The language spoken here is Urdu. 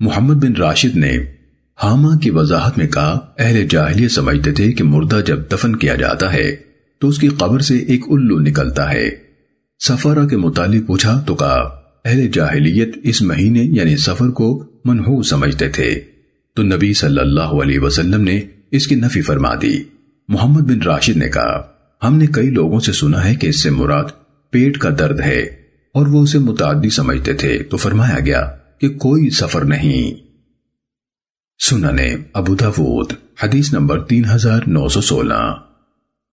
محمد بن راشد نے حاما کی وضاحت میں کہا، اہل جاہلیت سمجھتے تھے کہ مردہ جب دفن کیا جاتا ہے، تو اس کی قبر سے ایک الو نکلتا ہے۔ سفرہ کے متعلق پوچھا تو کہا، اہل جاہلیت اس مہینے یعنی سفر کو منحو سمجھتے تھے۔ تو نبی صلی اللہ علیہ وسلم نے اس کی نفی فرما دی۔ محمد بن راشد نے کہا، ہم نے کئی لوگوں سے سنا ہے کہ اس سے مراد پیٹ کا درد ہے اور وہ اسے متعدی سمجھتے تھے۔ تو فرمایا گیا کہ کوئی سفر نہیں۔ سننے ابو داود حدیث نمبر تین ہزار نو سو سولہ۔